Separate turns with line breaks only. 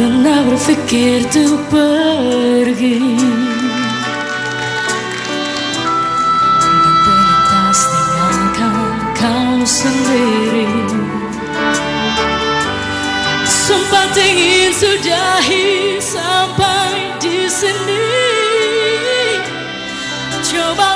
pernah berpikir tuh pergi. Dan terlintas kau sendiri. Sempat ingin sudahi sampai di sini. Coba